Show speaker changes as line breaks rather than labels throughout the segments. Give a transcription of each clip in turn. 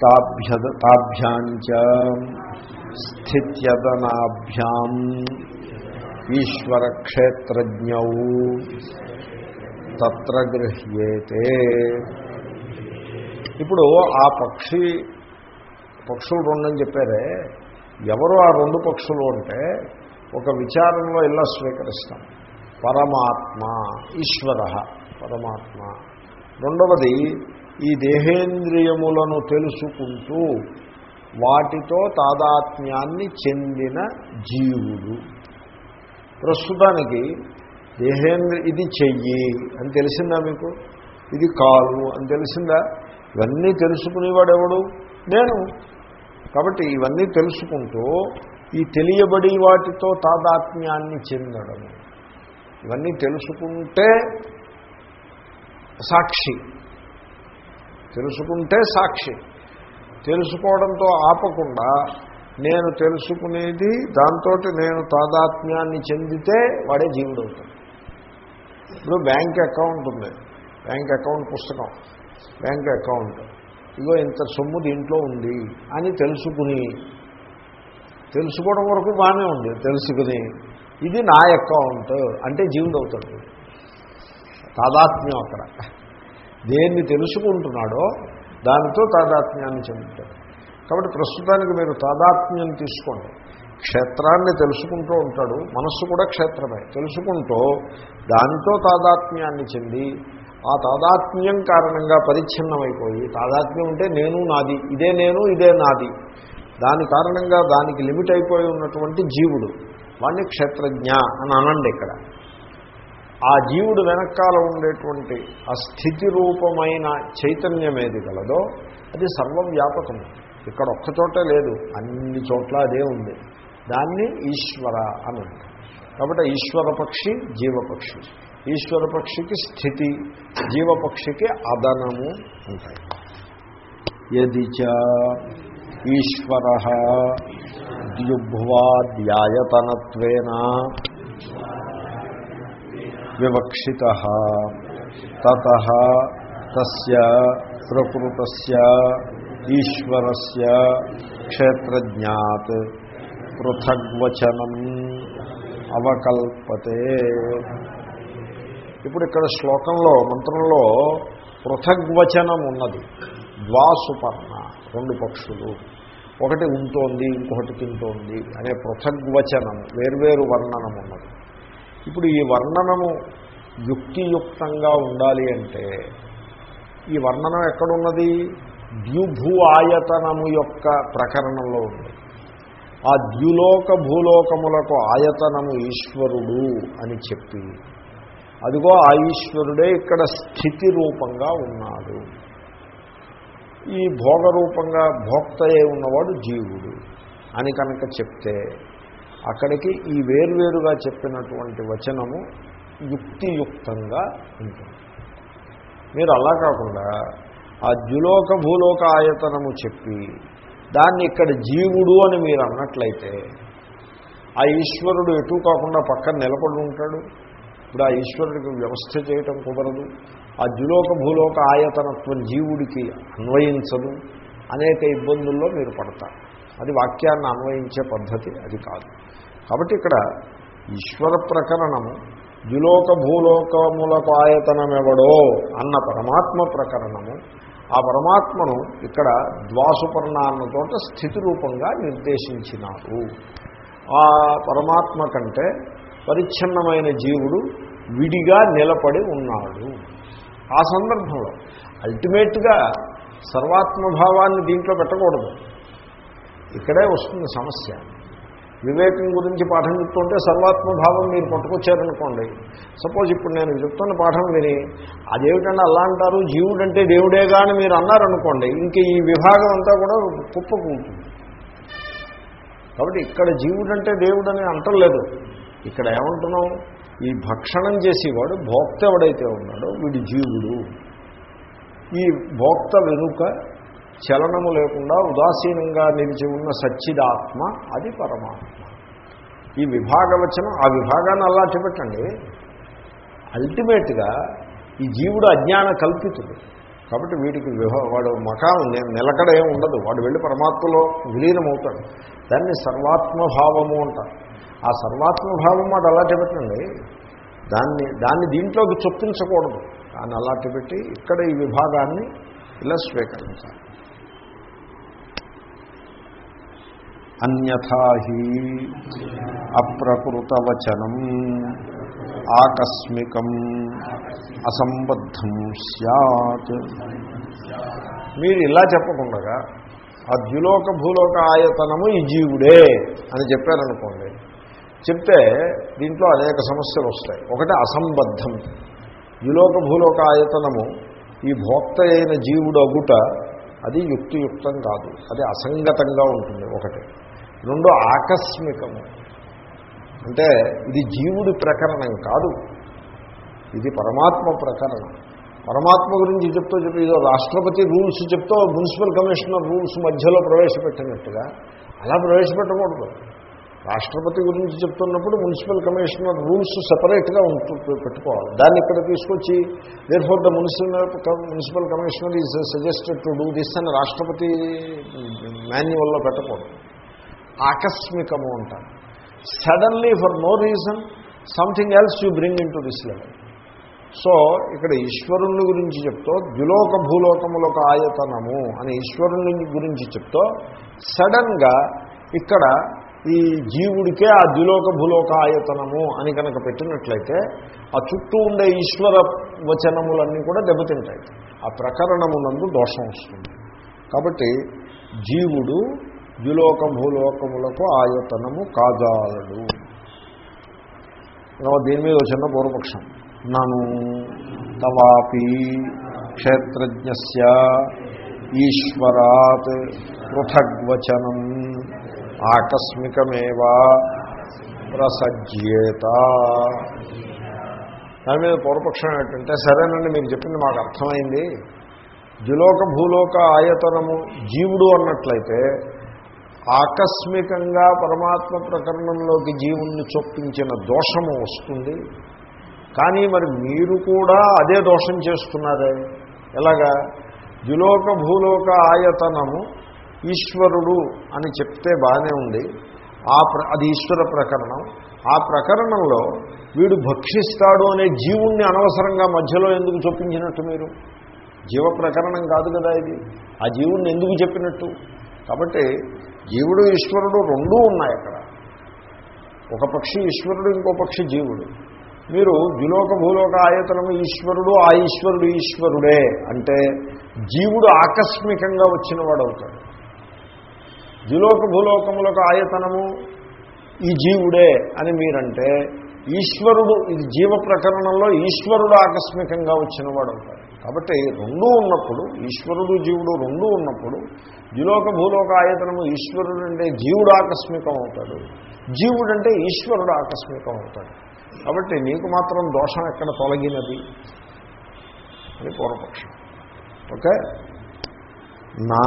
తాభ్యద తాభ్యాంచ స్థిత్యదనాభ్యాం ఈశ్వరక్షేత్రజ్ఞౌ తత్ర గృహ్యేతే. ఇప్పుడు ఆ పక్షి పక్షులు రెండని చెప్పారే ఎవరు ఆ రెండు పక్షులు అంటే ఒక విచారంలో ఇలా స్వీకరిస్తాం. పరమాత్మ ఈశ్వర పరమాత్మ. రెండవది ఈ దేహేంద్రియములను తెలుసుకుంటూ వాటితో తాదాత్మ్యాన్ని చెందిన జీవుడు. ప్రస్తుతానికి దేహేంద్ర ఇది చెయ్యి అని తెలిసిందా మీకు? ఇది కాలు అని తెలిసిందా? ఇవన్నీ తెలుసుకునేవాడెవడు? నేను. కాబట్టి ఇవన్నీ తెలుసుకుంటూ ఈ తెలియబడి వాటితో తాదాత్మ్యాన్ని చెందడము. ఇవన్నీ తెలుసుకుంటే సాక్షి. తెలుసుకుంటే సాక్షి. తెలుసుకోవడంతో ఆపకుండా నేను తెలుసుకునేది దాంతో నేను తాదాత్మ్యాన్ని చెందితే వాడే జీవుడు అవుతాడు ఇప్పుడు బ్యాంక్ అకౌంట్ ఉంది. బ్యాంక్ అకౌంట్ పుస్తకం. Bank account. ఇగో ఇంత సొమ్ము దీంట్లో ఉంది అని తెలుసుకుని తెలుసుకోవడం వరకు బాగానే ఉంది తెలుసుకుని ఇది నా అకౌంట్ అంటే జీవుడు అవుతాడు తాదాత్మ్యం అక్కడ. దేన్ని తెలుసుకుంటున్నాడో దానితో తాదాత్మ్యాన్ని చెందుతాడు. కాబట్టి ప్రస్తుతానికి మీరు తాదాత్మ్యం తీసుకోండి. క్షేత్రాన్ని తెలుసుకుంటూ ఉంటాడు. మనస్సు కూడా క్షేత్రమే. తెలుసుకుంటూ దానితో తాదాత్మ్యాన్ని చెంది ఆ తాదాత్మ్యం కారణంగా పరిచ్ఛిన్నమైపోయి తాదాత్మ్యం అంటే నేను నాది ఇదే నేను ఇదే నాది. దాని కారణంగా దానికి లిమిట్ అయిపోయి ఉన్నటువంటి జీవుడు. వాడిని క్షేత్రజ్ఞ అని అనండి ఇక్కడ. ఆ జీవుడు వెనకాల ఉండేటువంటి ఆ స్థితి రూపమైన చైతన్యం ఏది గలదో అది సర్వవ్యాపకం. ఇక్కడ ఒక్కచోటే లేదు అన్ని చోట్ల అదే ఉంది. దాన్ని ఈశ్వర అని అంటారు. కాబట్టి ఈశ్వరపక్షి జీవపక్షి. ఈశ్వరపక్షికి స్థితి జీవపక్షికి అదనము ఉంటాయి యది చ ఈశ్వర ద్యుభ్వాద్యాయతనత్వేన వివక్షిత. తత తస్య ప్రకృతస్య ఈశ్వరస్య క్షేత్రజ్ఞాత్ పృథగ్వచనం అవకల్పతే. ఇప్పుడు ఇక్కడ శ్లోకంలో మంత్రంలో పృథగ్వచనం ఉన్నది. ద్వాసుపర్ణ రెండు పక్షులు. ఒకటి ఉంటోంది ఇంకొకటి తింటోంది అనే పృథగ్వచనం వేర్వేరు వర్ణనం ఉన్నది ఇప్పుడు ఈ వర్ణనము యుక్తియుక్తంగా ఉండాలి అంటే ఈ వర్ణనం ఎక్కడున్నది? ద్యుభూ ఆయతనము యొక్క ప్రకరణంలో ఉంది. ఆ ద్యులోక భూలోకములకు ఆయతనము ఈశ్వరుడు అని చెప్పి అదిగో ఆ ఈశ్వరుడే ఇక్కడ స్థితి రూపంగా ఉన్నాడు. ఈ భోగ రూపంగా భోక్తయే ఉన్నవాడు జీవుడు అని కనుక చెప్తే అక్కడికి ఈ వేర్వేరుగా చెప్పినటువంటి వచనము యుక్తియుక్తంగా ఉంటుంది. మీరు అలా కాకుండా ఆ ద్యులోక భూలోక ఆయతనము చెప్పి దాన్ని ఇక్కడ జీవుడు అని మీరు అన్నట్లయితే ఆ ఈశ్వరుడు ఎటు కాకుండా పక్కన నిలబడి ఉంటాడు. ఇప్పుడు ఆ ఈశ్వరుడికి వ్యవస్థ చేయటం కుదరదు. ఆ ద్యులోక భూలోక ఆయతనత్వం జీవుడికి అన్వయించదు. అనేక ఇబ్బందుల్లో మీరు పడతారు. అది వాక్యాన్ని అన్వయించే పద్ధతి అది కాదు. కాబట్టి ఇక్కడ ఈశ్వర ప్రకరణము ద్విలోక భూలోకములకు ఆయతనమెవడో అన్న పరమాత్మ ప్రకరణము ఆ పరమాత్మను ఇక్కడ ద్వాసుపర్ణాన్నతోట స్థితి రూపంగా నిర్దేశించినారు. ఆ పరమాత్మ కంటే పరిచ్ఛిన్నమైన జీవుడు విడిగా నిలబడి ఉన్నాడు. ఆ సందర్భంలో అల్టిమేట్గా సర్వాత్మభావాన్ని దీంట్లో పెట్టకూడదు. ఇక్కడే వస్తుంది సమస్య. వివేకం గురించి పాఠం చెప్తుంటే సర్వాత్మభావం మీరు పట్టుకొచ్చారనుకోండి. సపోజ్ ఇప్పుడు నేను చెప్తున్న పాఠం విని అదేమిటంటే అలా అంటారు జీవుడు అంటే దేవుడే కానీ మీరు అన్నారనుకోండి ఇంక ఈ విభాగం అంతా కూడా కుప్పకుంటుంది కాబట్టి ఇక్కడ జీవుడు అంటే దేవుడు అని అంటలేదు. ఇక్కడ ఏమంటున్నాం? ఈ భక్షణం చేసేవాడు భోక్త ఎవడైతే ఉన్నాడో వీడి జీవుడు. ఈ భోక్త వెనుక చలనము లేకుండా ఉదాసీనంగా నిలిచి ఉన్న సచ్చిదాత్మ అది పరమాత్మ. ఈ విభాగవచనం ఆ విభాగాన్ని అలా చెప్పట్టండి అల్టిమేట్గా ఈ జీవుడు అజ్ఞాన కల్పితుడు. కాబట్టి వీడికి విభా వాడు మకాం నిలకడ ఏం ఉండదు. వాడు వెళ్ళి పరమాత్మలో విలీనమవుతాడు. దాన్ని సర్వాత్మభావము అంటారు. ఆ సర్వాత్మభావం మాట అలాంటి పెట్టండి దాన్ని దాన్ని దీంట్లోకి చొప్పించకూడదు. దాన్ని అలాంటి పెట్టి ఇక్కడ ఈ విభాగాన్ని ఇలా స్వీకరించాలి. అన్యథాహి అప్రకృతవచనం ఆకస్మికం అసంబద్ధం సత్ మీరు ఇలా చెప్పకుండా ఆ ద్యులోక భూలోక ఆయతనము ఈ జీవుడే అని చెప్పారనుకోండి చెప్తే దీంట్లో అనేక సమస్యలు వస్తాయి. ఒకటి అసంబద్ధం. ద్యులోక భూలోక ఆయతనము ఈ భోక్త అయిన జీవుడు అగుట అది యుక్తియుక్తం కాదు. అది అసంగతంగా ఉంటుంది ఒకటి. రెండు ఆకస్మికము. అంటే ఇది జీవుడి ప్రకరణం కాదు. ఇది పరమాత్మ ప్రకరణం. పరమాత్మ గురించి చెప్తూ చెప్పి ఇదో రాష్ట్రపతి రూల్స్ చెప్తూ మున్సిపల్ కమిషనర్ రూల్స్ మధ్యలో ప్రవేశపెట్టినట్టుగా అలా ప్రవేశపెట్టకూడదు. రాష్ట్రపతి గురించి చెప్తున్నప్పుడు మున్సిపల్ కమిషనర్ రూల్స్ సపరేట్గా ఉంటూ పెట్టుకోవాలి. దాన్ని ఇక్కడ తీసుకొచ్చి therefore the municipal municipal commissioner is suggested to do this అని రాష్ట్రపతి మాన్యువల్లో పెట్టకూడదు. ఆకస్మికము అంటారు. Suddenly for no reason something else you bring in to this level so ఇక్కడ ఈశ్వరుని గురించి చెప్తో ద్విలోక భూలోకములొక ఆయతనము అని ఈశ్వరుని గురించి చెప్తూ సడన్గా ఇక్కడ ఈ జీవుడికే ఆ ద్విలోక భూలోక ఆయతనము అని కనుక పెట్టినట్లయితే ఆ చుట్టూ ఉండే ఈశ్వర వచనములన్నీ కూడా దెబ్బతింటాయి. ఆ ప్రకరణమునందు దోషం వస్తుంది. కాబట్టి జీవుడు ద్విలోక భూలోకములకు ఆయతనము కాజాలడు. దీని మీద వచ్చిన చిన్న పూర్వపక్షం. నను తవాపి క్షేత్రజ్ఞస్య ఈశ్వరాత్ పృథగ్వచనం ఆకస్మికమేవా ప్రసజ్యేత. దాని మీద పూర్వపక్షం ఏంటంటే సరేనండి మీరు చెప్పింది మాకు అర్థమైంది. ద్విలోక భూలోక ఆయతనము జీవుడు అన్నట్లయితే ఆకస్మికంగా పరమాత్మ ప్రకరణంలోకి జీవుణ్ణి చొప్పించిన దోషము వస్తుంది. కానీ మరి మీరు కూడా అదే దోషం చేస్తున్నారే? ఎలాగా? ద్విలోక భూలోక ఆయతనము ఈశ్వరుడు అని చెప్తే బాగానే ఉంది. ఆ ప్ర అది ఈశ్వర ప్రకరణం. ఆ ప్రకరణంలో వీడు భక్షిస్తాడు అనే జీవుణ్ణి అనవసరంగా మధ్యలో ఎందుకు చొప్పించినట్టు మీరు? జీవ ప్రకరణం కాదు కదా ఇది. ఆ జీవుణ్ణి ఎందుకు చెప్పినట్టు? కాబట్టి జీవుడు ఈశ్వరుడు రెండూ ఉన్నాయి అక్కడ. ఒక పక్షి ఈశ్వరుడు ఇంకో పక్షి జీవుడు. మీరు ద్విలోక భూలోక ఆయతనము ఈశ్వరుడు ఆ ఈశ్వరుడు ఈశ్వరుడే అంటే జీవుడు ఆకస్మికంగా వచ్చినవాడు అవుతాడు ద్విలోక భూలోకములకు ఆయతనము ఈ జీవుడే అని మీరంటే ఈశ్వరుడు ఇది జీవ ప్రకరణంలో ఈశ్వరుడు ఆకస్మికంగా వచ్చినవాడు అవుతాడు కాబట్టి రెండూ ఉన్నప్పుడు ఈశ్వరుడు జీవుడు రెండూ ఉన్నప్పుడు ద్విలోక భూలోక ఆయతనము ఈశ్వరుడు అంటే జీవుడు ఆకస్మికం అవుతాడు జీవుడు అంటే ఈశ్వరుడు ఆకస్మికం అవుతాడు కాబట్టి నీకు మాత్రం దోషం ఎక్కడ తొలగినది? అని పూర్వపక్షం. ఓకే? నా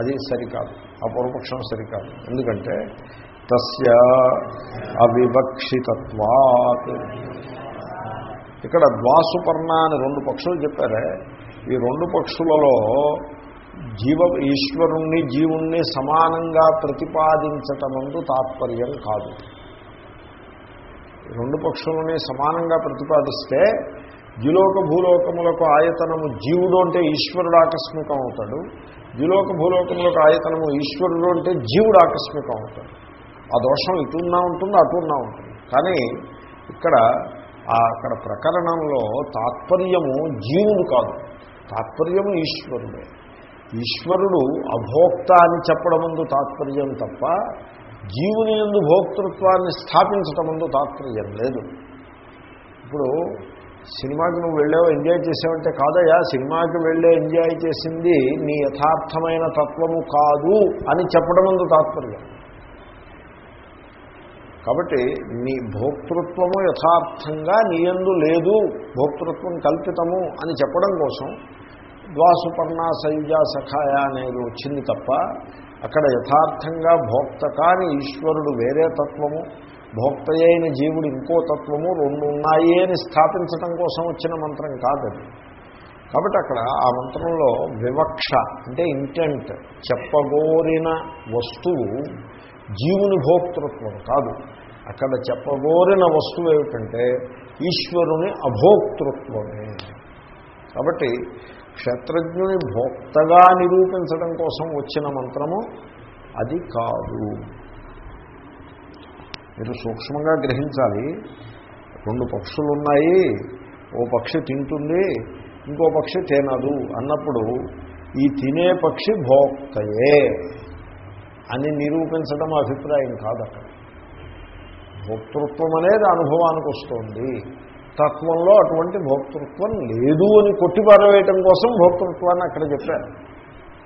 అది సరికాదు. ఆ పూర్వపక్షం సరికాదు. ఎందుకంటే తస్య అవివక్షితత్వాత్. ఇక్కడ ద్వాసుపర్ణ అని రెండు పక్షులు చెప్పారే. ఈ రెండు పక్షులలో జీవ ఈశ్వరుణ్ణి జీవుణ్ణి సమానంగా ప్రతిపాదించటమందు తాత్పర్యం కాదు. రెండు పక్షులని సమానంగా ప్రతిపాదిస్తే ద్విలోక భూలోకములకు ఆయతనము జీవుడు అంటే ఈశ్వరుడు ఆకస్మికం అవుతాడు. ద్విలోక భూలోకములకు ఆయతనము ఈశ్వరుడు అంటే జీవుడు ఆకస్మికం అవుతాడు. ఆ దోషం ఇటున్నా ఉంటుంది అటున్నా ఉంటుంది. కానీ ఇక్కడ అక్కడ ప్రకరణంలో తాత్పర్యము జీవుడు కాదు. తాత్పర్యము ఈశ్వరుడే. ఈశ్వరుడు అభోక్త అని చెప్పడం ముందు తాత్పర్యం తప్ప జీవుని ఎందు భోక్తృత్వాన్ని స్థాపించటం ముందు తాత్పర్యం లేదు. ఇప్పుడు సినిమాకి నువ్వు వెళ్ళావు ఎంజాయ్ చేసావంటే కాదయా సినిమాకి వెళ్ళే ఎంజాయ్ చేసింది నీ యథార్థమైన తత్వము కాదు అని చెప్పడం ముందు తాత్పర్యం. కాబట్టి నీ భోక్తృత్వము యథార్థంగా నీయందు లేదు భోక్తృత్వం కల్పితము అని చెప్పడం కోసం ద్వాసుపర్ణ సయుజ సఖాయ అనేది వచ్చింది తప్ప అక్కడ యథార్థంగా భోక్త కాని ఈశ్వరుడు వేరే తత్వము భోక్త అయిన జీవుడు ఇంకో తత్వము రెండు ఉన్నాయి అని స్థాపించటం కోసం వచ్చిన మంత్రం కాదది కాబట్టి అక్కడ ఆ మంత్రంలో వివక్ష అంటే ఇంటెంట్ చెప్పగోరిన వస్తువు జీవుని భోక్తృత్వం కాదు. అక్కడ చెప్పగోరిన వస్తువు ఏమిటంటే ఈశ్వరుని అభోక్తృత్వమే. కాబట్టి క్షేత్రజ్ఞుని భోక్తగా నిరూపించడం కోసం వచ్చిన మంత్రము అది కాదు. మీరు సూక్ష్మంగా గ్రహించాలి. రెండు పక్షులు ఉన్నాయి ఓ పక్షి తింటుంది ఇంకో పక్షి తినదు అన్నప్పుడు ఈ తినే పక్షి భోక్తయే. అని నిరూపించడం అభిప్రాయం కాదు అక్కడ భోక్తృత్వం అనేది అనుభవానికి వస్తుంది. తత్వంలో అటువంటి భోక్తృత్వం లేదు అని కొట్టిపారవేయటం కోసం భోక్తృత్వాన్ని అక్కడ చెప్పారు.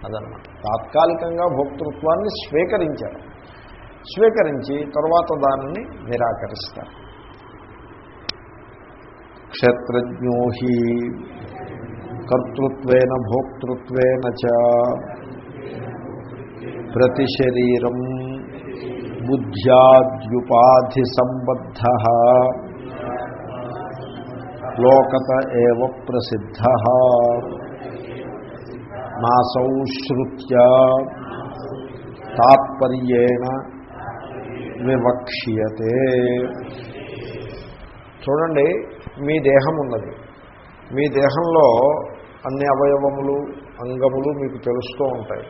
అదనమాట. తాత్కాలికంగా భోక్తృత్వాన్ని స్వీకరించారు. స్వీకరించి తర్వాత దానిని నిరాకరిస్తారు. క్షేత్రజ్ఞో హి కర్తృత్వేన భోక్తృత్వేన చ ప్రతిశరీరం బుద్ధ్యాద్యుపాధి సంబద్ధ లోకత ఏవ ప్రసిద్ధ. నాసౌ శ్రుత్య తాత్పర్యేణ వివక్ష్యతే. చూడండి మీ దేహం ఉన్నది. మీ దేహంలో అన్ని అవయవములు అంగములు మీకు తెలుస్తూ ఉంటాయి.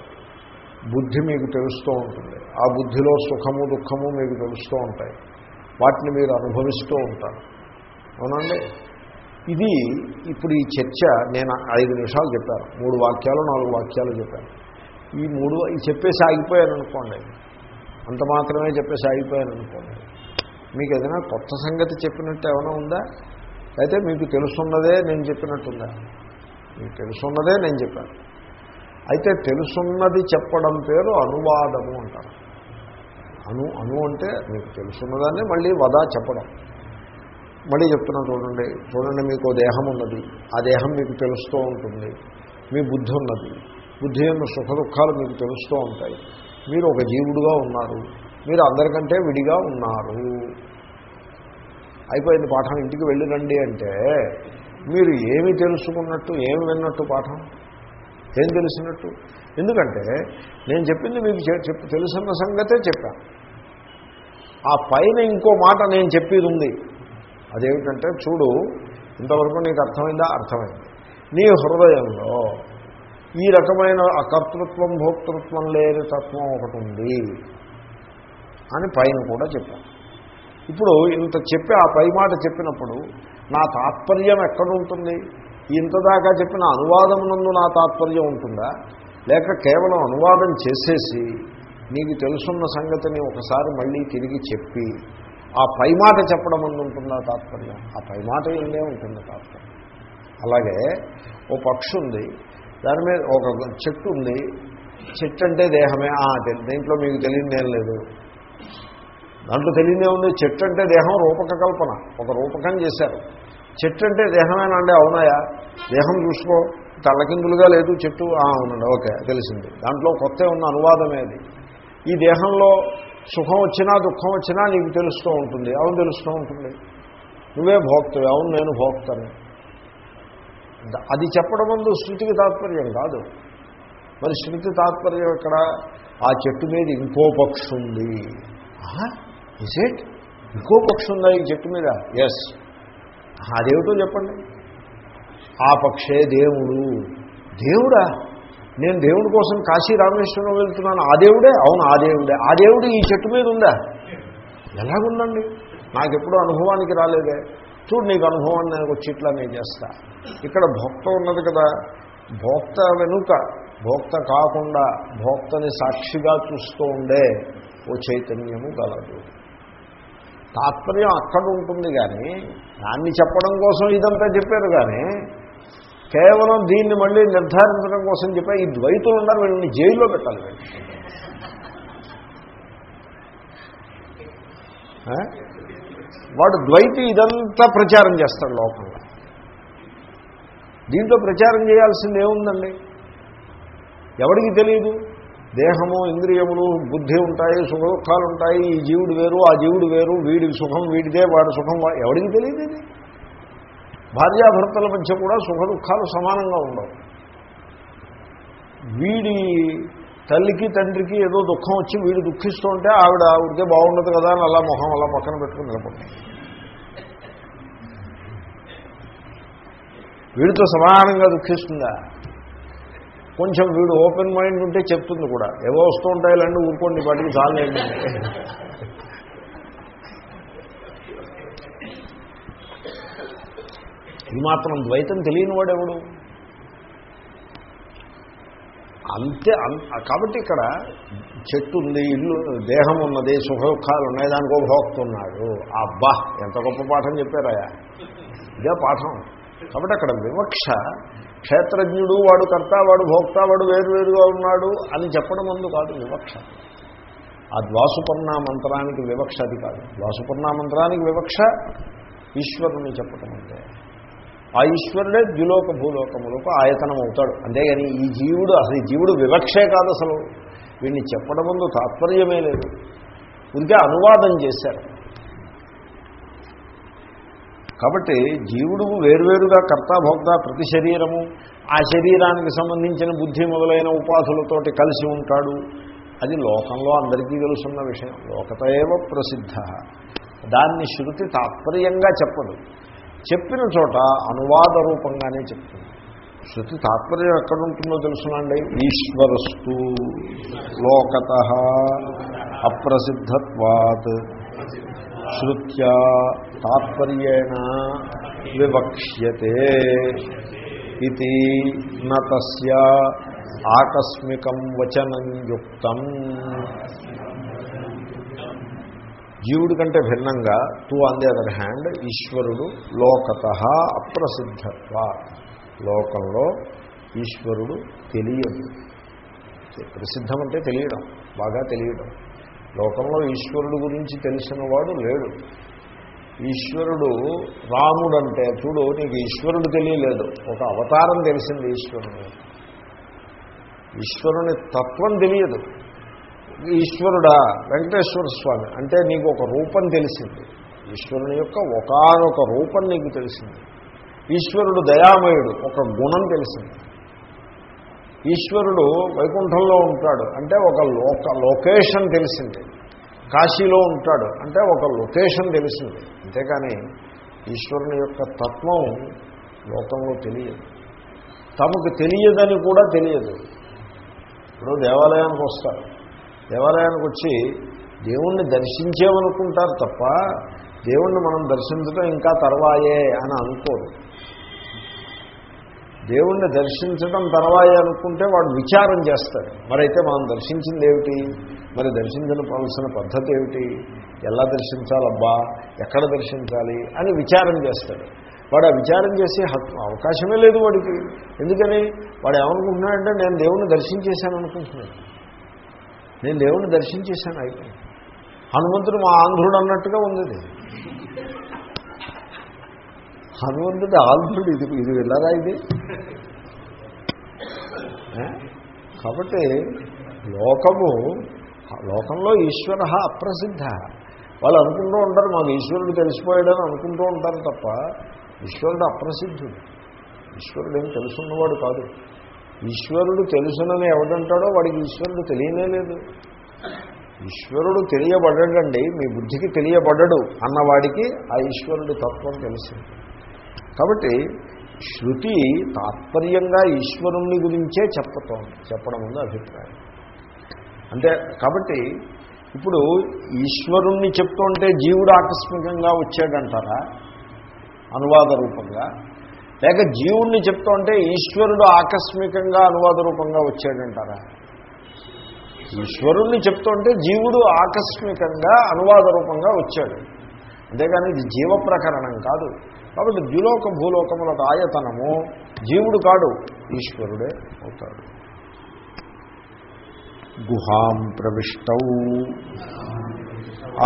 బుద్ధి మీకు తెలుస్తూ ఉంటుంది. ఆ బుద్ధిలో సుఖము దుఃఖము మీకు తెలుస్తూ ఉంటాయి. వాటిని మీరు అనుభవిస్తూ ఉంటారు. అవునండి? ఇది ఇప్పుడు ఈ చర్చ నేను ఐదు నిమిషాలు చెప్పాను. మూడు వాక్యాలు నాలుగు వాక్యాలు చెప్పాను. ఈ మూడు చెప్పేసి ఆగిపోయాను అనుకోండి. అంత మాత్రమే చెప్పేసి ఆగిపోయాను అనుకోండి. మీకు ఏదైనా కొత్త సంగతి చెప్పినట్టు ఏమైనా ఉందా? అయితే మీకు తెలుసున్నదే నేను చెప్పినట్టుందా? మీకు తెలుసున్నదే నేను చెప్పాను. అయితే తెలుసున్నది చెప్పడం పేరు అనువాదము అంటారు. అను అను అంటే మీకు తెలుసున్నదాన్ని మళ్ళీ వదా చెప్పడం. మళ్ళీ చెప్తున్నా చూడండి చూడండి మీకు దేహం ఉన్నది. ఆ దేహం మీకు తెలుస్తూ ఉంటుంది. మీ బుద్ధి ఉన్నది. బుద్ధి యొక్క సుఖ దుఃఖాలు మీకు తెలుస్తూ ఉంటాయి. మీరు ఒక జీవుడుగా ఉన్నారు. మీరు అందరికంటే విడిగా ఉన్నారు. అయిపోయింది పాఠం. ఇంటికి వెళ్ళిరండి అంటే మీరు ఏమి తెలుసుకున్నట్టు ఏమి విన్నట్టు పాఠం? ఏం తెలిసినట్టు? ఎందుకంటే నేను చెప్పింది మీకు చెప్పి తెలుసున్న సంగతే చెప్పాను ఆ పైన ఇంకో మాట నేను చెప్పేది ఉంది. అదేమిటంటే చూడు ఇంతవరకు నీకు అర్థమైందా? అర్థమైంది. నీ హృదయంలో ఈ రకమైన అకర్తృత్వం భోక్తృత్వం లేని తత్వం ఒకటి ఉంది అని పైన కూడా చెప్పాను ఇప్పుడు ఇంత చెప్పి ఆ పై మాట చెప్పినప్పుడు నా తాత్పర్యం ఎక్కడుంటుంది ఇంతదాకా చెప్పిన అనువాదం నందు నా తాత్పర్యం ఉంటుందా? లేక కేవలం అనువాదం చేసేసి నీకు తెలుసున్న సంగతిని ఒకసారి మళ్ళీ తిరిగి చెప్పి ఆ పైమాట చెప్పడం ముందు ఉంటుందా తాత్పర్యం? ఆ పైమాట ఏందే ఉంటుంది తాత్పర్యం. అలాగే ఓ పక్షి ఉంది. దాని మీద ఒక చెట్టు ఉంది. చెట్టు అంటే దేహమే. దీంట్లో మీకు తెలియదేం లేదు. దాంట్లో తెలియదే ఉంది చెట్టు అంటే దేహం రూపక కల్పన. ఒక రూపకం చేశారు. చెట్టు అంటే దేహమేనండి అవునాయా? దేహం చూసుకో. తల్లకిందులుగా లేదు చెట్టు. అవునండి. ఓకే తెలిసింది. దాంట్లో కొత్త ఉన్న అనువాదమేది ఈ దేహంలో సుఖం వచ్చినా దుఃఖం వచ్చినా నీకు తెలుస్తూ ఉంటుంది. అవును తెలుస్తూ ఉంటుంది. నువ్వే భోక్తవి. అవును నేను భోక్తని. అది చెప్పడం ముందు శృతికి తాత్పర్యం కాదు. మరి శృతి తాత్పర్యం ఇక్కడ ఆ చెట్టు మీద ఇంకో పక్షి ఉంది ఇజ్ ఇట్? ఇంకో పక్షి ఉందా ఈ చెట్టు మీద? ఎస్ అదేమిటో చెప్పండి. ఆ పక్షే దేవుడు. దేవుడా? నేను దేవుడి కోసం కాశీ రామేశ్వరం వెళ్తున్నాను. ఆ దేవుడే? అవును ఆ దేవుడే. ఆ దేవుడు ఈ చెట్టు మీద ఉందా? ఎలాగుందండి? నాకెప్పుడూ అనుభవానికి రాలేదే. చూడు నీకు అనుభవాన్ని నేను వచ్చి ఇట్లా నేను చేస్తా. ఇక్కడ భోక్త ఉన్నది కదా. భోక్త వెనుక భోక్త కాకుండా భోక్తని సాక్షిగా చూస్తూ ఉండే ఓ చైతన్యము గలదు. తాత్పర్యం అక్కడ ఉంటుంది కానీ దాన్ని చెప్పడం కోసం ఇదంతా చెప్పారు కానీ కేవలం దీన్ని మళ్ళీ నిర్ధారించడం కోసం చెప్పా ఈ ద్వైతులు ఉన్నారు వీళ్ళని జైల్లో పెట్టాలి. వాడు ద్వైతి ఇదంతా ప్రచారం చేస్తాడు లోకంలో దీంట్లో ప్రచారం చేయాల్సింది ఏముందండి? ఎవరికి తెలియదు దేహము ఇంద్రియములు బుద్ధి ఉంటాయి సుఖ దుఃఖాలు ఉంటాయి ఈ జీవుడు వేరు ఆ జీవుడు వేరు వీడి సుఖం వీడిదే వాడి సుఖం ఎవడికి తెలియదు ఇది? భార్యాభర్తల మధ్య కూడా సుఖ దుఃఖాలు సమానంగా ఉండవు. వీడి తల్లికి తండ్రికి ఏదో దుఃఖం వచ్చి వీడు దుఃఖిస్తూ ఉంటే ఆవిడ ఉడికే బాగుండదు కదా అని అలా మొహం అలా పక్కన పెట్టుకుని నిలబడుతుంది వీడితో సమానంగా దుఃఖిస్తుందా? కొంచెం వీడు ఓపెన్ మైండ్ ఉంటే చెప్తుంది కూడా. ఏవో వస్తూ ఉంటాయి లేండి ఊరుకోండి వాటికి చాలండి ఈ మాత్రం ద్వైతం తెలియని వాడెవడు అంతే కాబట్టి ఇక్కడ చెట్టు ఉంది ఇల్లు దేహం ఉన్నది సుఖదుఖాలు ఉన్నాయి దానికి ఉపభోక్తున్నాడు అబ్బా ఎంత గొప్ప పాఠం చెప్పారాయా ఇదే పాఠం. కాబట్టి అక్కడ వివక్ష క్షేత్రజ్ఞుడు వాడు కర్త వాడు భోక్త వాడు వేరువేరుగా ఉన్నాడు అని చెప్పడం ముందు కాదు వివక్ష. ఆ ద్వాసుపర్ణ మంత్రానికి వివక్ష అది కాదు. ద్వాసుపర్ణ మంత్రానికి వివక్ష ఈశ్వరుని చెప్పటం అంటే. ఆ ఈశ్వరుడే ద్విలోక భూలోకములకు ఆయతనం అవుతాడు. అంతేగాని ఈ జీవుడు అసలు జీవుడు వివక్షే కాదు అసలు. వీడిని చెప్పడం ముందు తాత్పర్యమే లేదు. ఇంకే అనువాదం చేశారు. కాబట్టి జీవుడు వేరువేరుగా కర్తాభోక్త ప్రతి శరీరము ఆ శరీరానికి సంబంధించిన బుద్ధి మొదలైన ఉపాధులతోటి కలిసి ఉంటాడు. అది లోకంలో అందరికీ తెలుసున్న విషయం. లోకత ఏవ ప్రసిద్ధ. దాన్ని శృతి తాత్పర్యంగా చెప్పదు. చెప్పిన చోట అనువాద రూపంగానే చెప్తుంది. శృతి తాత్పర్యం ఎక్కడ ఉంటుందో తెలుసునండి? ఈశ్వరస్తు. లోకత అప్రసిద్ధత్వాత్. శృత్యా తాత్పర్యేణ వివక్ష్యతే ఇది నతస్య ఆకస్మికం వచనం యుక్తం. జీవుడి కంటే భిన్నంగా too on the other hand ఈశ్వరుడు లోకత అప్రసిద్ధత్వ. లోకంలో ఈశ్వరుడు తెలియదు. ప్రసిద్ధం అంటే తెలియడం బాగా తెలియడం. లోకంలో ఈశ్వరుడు గురించి తెలిసిన వాడు లేడు. ఈశ్వరుడు రాముడు అంటే చూడు నీకు ఈశ్వరుడు తెలియలేదు. ఒక అవతారం తెలిసింది ఈశ్వరుడు. ఈశ్వరుని తత్వం తెలియదు. ఈశ్వరుడా వెంకటేశ్వర స్వామి అంటే నీకు ఒక రూపం తెలిసింది. ఈశ్వరుని యొక్క ఒకనొక రూపం నీకు తెలిసింది. ఈశ్వరుడు దయామయుడు ఒక గుణం తెలిసింది. ఈశ్వరుడు వైకుంఠంలో ఉంటాడు. అంటే ఒక లోక లొకేషన్ తెలిసింది. కాశీలో ఉంటాడు. అంటే ఒక లొకేషన్ తెలిసింది అంతేకాని ఈశ్వరుని యొక్క తత్వం లోకంలో తెలియదు. తమకు తెలియదని కూడా తెలియదు. ఇప్పుడు దేవాలయానికి వస్తారు. దేవాలయానికి వచ్చి దేవుణ్ణి దర్శించేమనుకుంటారు తప్ప దేవుణ్ణి మనం దర్శించడం ఇంకా తర్వాయే అని అనుకోరు. దేవుణ్ణి దర్శించడం తర్వాయే అనుకుంటే వాడు విచారం చేస్తాడు. మరైతే మనం దర్శించింది ఏమిటి? మరి దర్శించవలసిన పద్ధతి ఏమిటి? ఎలా దర్శించాలబ్బా? ఎక్కడ దర్శించాలి? అని విచారం చేస్తాడు. వాడు ఆ విచారం చేసే అవకాశమే లేదు వాడికి. ఎందుకని? వాడు ఏమనుకుంటున్నాడంటే నేను దేవుణ్ణి దర్శించేశాను అనుకుంటున్నాను నేను దేవుణ్ణి దర్శించేశాను అయిపోయింది. హనుమంతుడు మా ఆంధ్రుడు అన్నట్టుగా ఉంది ఇది. హనుమంతుడు ఆంధ్రుడు ఇది ఇది వెళ్ళరా ఇది? కాబట్టి లోకము లోకంలో ఈశ్వర అప్రసిద్ధ. వాళ్ళు అనుకుంటూ ఉంటారు మాకు ఈశ్వరుడు తెలిసిపోయాడని అనుకుంటూ ఉంటారు తప్ప ఈశ్వరుడు అప్రసిద్ధుడు. ఈశ్వరుడు ఏం తెలుసున్నవాడు కాదు. ఈశ్వరుడు తెలుసునని ఎవడంటాడో వాడికి ఈశ్వరుడు తెలియనే లేదు. ఈశ్వరుడు తెలియబడడండి మీ బుద్ధికి తెలియబడడు అన్నవాడికి ఆ ఈశ్వరుడి తత్వం తెలిసింది కాబట్టి శృతి తాత్పర్యంగా ఈశ్వరుణ్ణి గురించే చెప్పటం చెప్పడం ఉంది అభిప్రాయం. అంటే కాబట్టి ఇప్పుడు ఈశ్వరుణ్ణి చెప్తుంటే జీవుడు ఆకస్మికంగా వచ్చాడంటారా? అనువాద రూపంగా. లేక జీవుణ్ణి చెప్తుంటే ఈశ్వరుడు ఆకస్మికంగా అనువాద రూపంగా వచ్చాడంటారా? ఈశ్వరుణ్ణి చెప్తుంటే జీవుడు ఆకస్మికంగా అనువాద రూపంగా వచ్చాడు. అంతేగాని ఇది జీవ ప్రకరణం కాదు. కాబట్టి ద్విలోక భూలోకములకు ఆయతనము జీవుడు కాడు ఈశ్వరుడే అవుతాడు. గుహాం ప్రవిష్ట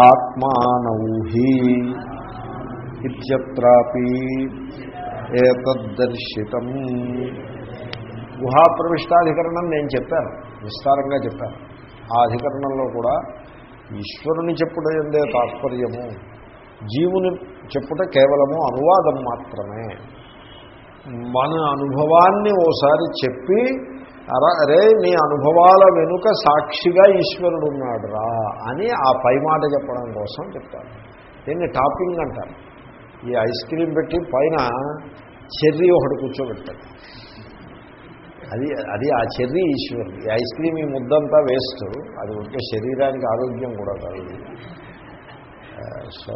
ఆత్మానౌహి ఇత్యత్రాపి ఏతద్దర్శితం. గుహా ప్రవిష్టాధికరణం నేను చెప్పాను విస్తారంగా చెప్పాను. ఆ అధికరణంలో కూడా ఈశ్వరుని చెప్పుడే తాత్పర్యము. జీవుని చెప్పుట కేవలము అనువాదం మాత్రమే. మన అనుభవాన్ని ఓసారి చెప్పి అరే నీ అనుభవాల వెనుక సాక్షిగా ఈశ్వరుడు ఉన్నాడు రా అని ఆ పై మాట చెప్పడం కోసం చెప్తారు. దీన్ని టాపింగ్ అంటారు. ఈ ఐస్ క్రీమ్ పెట్టి పైన చెర్రీ ఒకటి కూర్చోబెట్టారు అది అది ఆ చెర్రీ ఈశ్వరుడు. ఈ ఐస్ క్రీమ్ ఈ ముద్దంతా వేస్ట్. అది ఉంటే శరీరానికి ఆరోగ్యం కూడా కాదు సో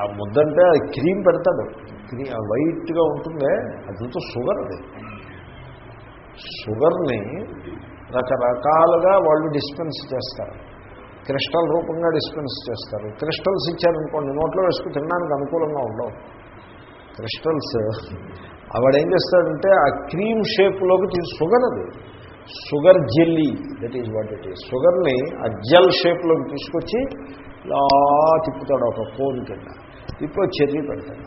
ఆ ముద్దంటే అది క్రీమ్ పెడతాడు. క్రీ వైట్గా ఉంటుందే. అదంతా షుగర్ అది. షుగర్ని రకరకాలుగా వాళ్ళు డిస్పెన్స్ చేస్తారు. క్రిస్టల్ రూపంగా డిస్పెన్స్ చేస్తారు. క్రిస్టల్స్ ఇచ్చారనుకోండి నోట్లో వేసుకుని తినడానికి అనుకూలంగా ఉండవు. క్రిస్టల్స్ ఆవిడేం చేస్తాడంటే ఆ క్రీమ్ షేప్లోకి తీసి షుగర్ అది. Sugar jelly that is what it is షుగర్ని ఆ జెల్ షేప్లోకి తీసుకొచ్చి ఇలా తిప్పుతాడు ఒక కోన్ కింద. తిప్పి చెర్రీ పెడతాడు.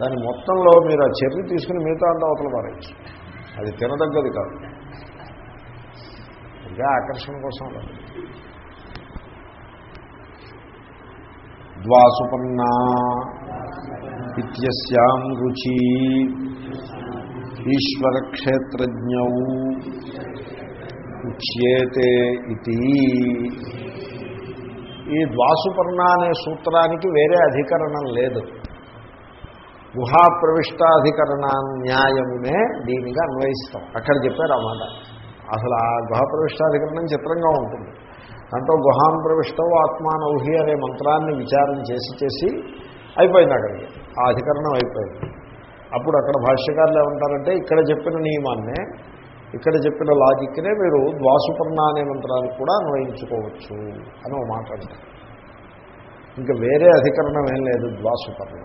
దాని మొత్తంలో మీరు ఆ చెర్రీ తీసుకుని మిగతా అంతా అవతల మారచ్చు అది తినదగ్గది కాదు. ఇంకా ఆకర్షణ కోసం ద్వాసుపన్నా ఇత్యస్యాం రుచి ఈశ్వరక్షేత్రజ్ఞౌ ఉచ్యేతే ఇది ఈ ద్వాసుపర్ణ అనే సూత్రానికి వేరే అధికరణం లేదు. గుహాప్రవిష్టాధికరణ న్యాయమునే దీనిగా అన్వయిస్తాం. అక్కడ చెప్పారు అన్నమాట అసలు ఆ గుహాప్రవిష్టాధికరణం చిత్రంగా ఉంటుంది. దాంట్లో గుహాం ప్రవిష్టవు ఆత్మానౌహి అనే మంత్రాన్ని విచారం చేసి చేసి అయిపోయింది అక్కడికి ఆ అధికరణం అయిపోయింది. అప్పుడు అక్కడ భాష్యకారులు ఏమంటారంటే ఇక్కడ చెప్పిన నియమాన్నే ఇక్కడ చెప్పిన లాజిక్నే మీరు ద్వాసుపర్ణ అనే మంత్రాన్ని కూడా అన్వయించుకోవచ్చు అని ఒక మాట అంటారు. ఇంకా వేరే అధికరణం ఏం లేదు ద్వాసుపర్ణ.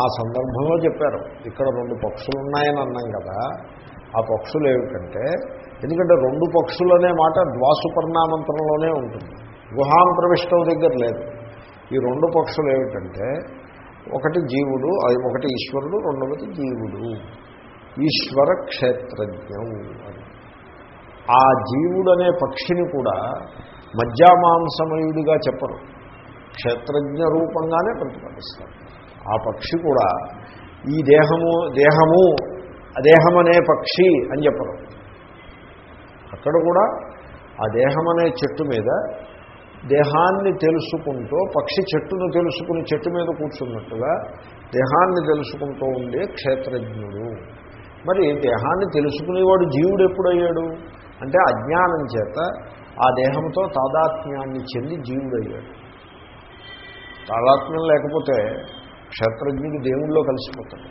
ఆ సందర్భంలో చెప్పారు ఇక్కడ రెండు పక్షులు ఉన్నాయని అన్నాం కదా ఆ పక్షులు ఏమిటంటే ఎందుకంటే రెండు పక్షులు అనే మాట ద్వాసుపర్ణామంత్రంలోనే ఉంటుంది. గుహాం ప్రవిష్టం దగ్గర లేదు. ఈ రెండు పక్షులు ఏమిటంటే ఒకటి జీవుడు అది ఒకటి ఈశ్వరుడు రెండవది జీవుడు. ఈశ్వర క్షేత్రజ్ఞం అని. ఆ జీవుడనే పక్షిని కూడా మజ్జామాంసమయుడిగా చెప్పరు. క్షేత్రజ్ఞ రూపంగానే ప్రతిపాదిస్తారు. ఆ పక్షి కూడా ఈ దేహము దేహము దేహమనే పక్షి అని చెప్పరు. అక్కడ కూడా ఆ దేహమనే చెట్టు మీద దేహాన్ని తెలుసుకుంటూ పక్షి చెట్టును తెలుసుకుని చెట్టు మీద కూర్చున్నట్టుగా దేహాన్ని తెలుసుకుంటూ ఉండే క్షేత్రజ్ఞుడు. మరి దేహాన్ని తెలుసుకునేవాడు జీవుడు ఎప్పుడయ్యాడు? అంటే అజ్ఞానం చేత ఆ దేహంతో తాదాత్మ్యాన్ని చెంది జీవుడయ్యాడు. తాదాత్మ్యం లేకపోతే క్షేత్రజ్ఞుడు దేవుళ్ళో కలిసిపోతాడు.